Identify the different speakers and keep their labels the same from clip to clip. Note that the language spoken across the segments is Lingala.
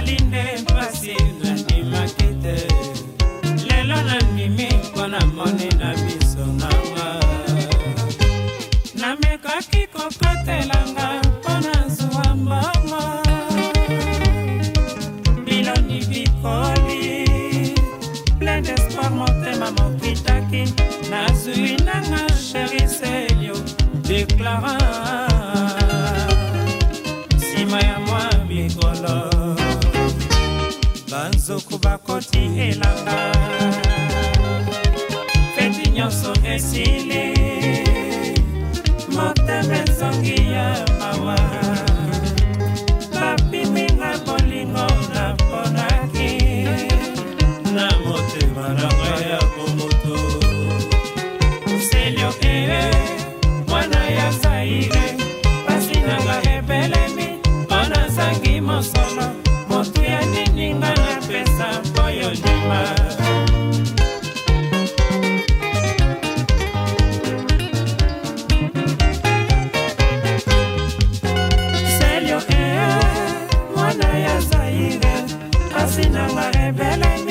Speaker 1: Daddy name. vive, así no me revelen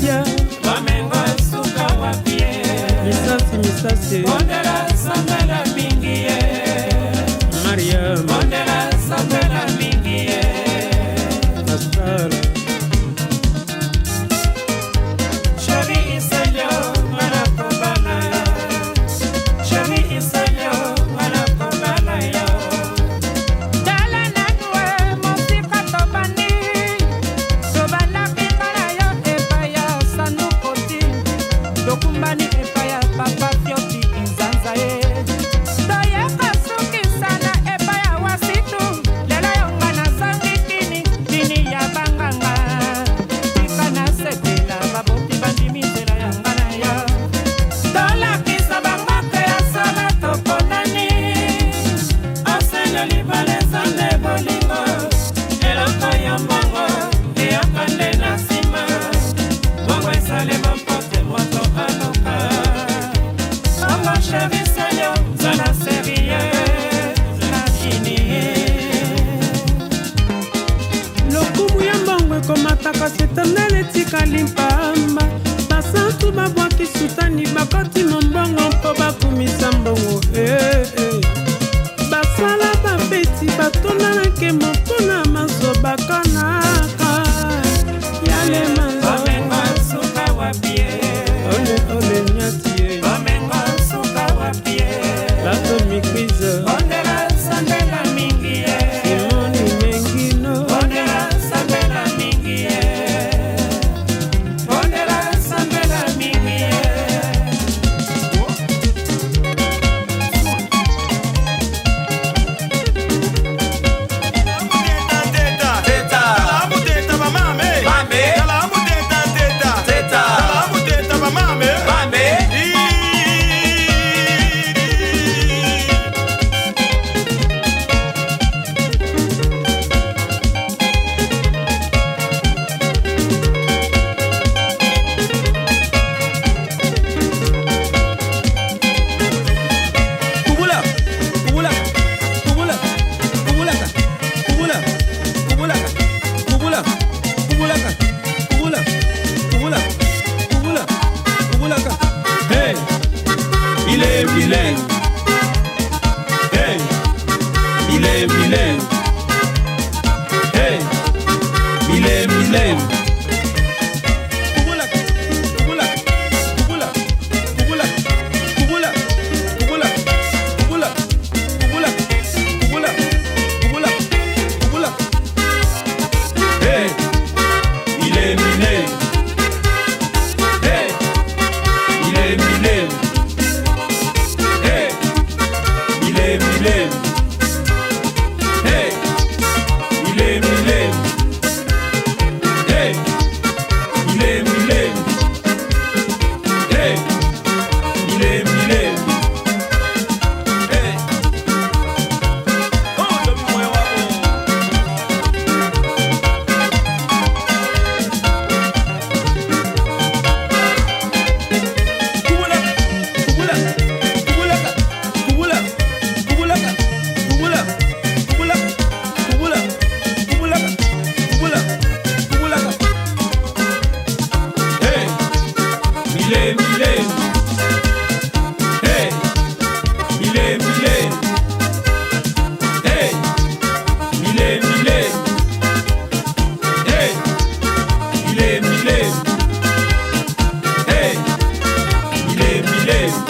Speaker 1: bamedya bamengo esuka wapie misasi misasi kasi etenel etikali mpamba basantu babwaki sutani bakoti mombongo
Speaker 2: Amen.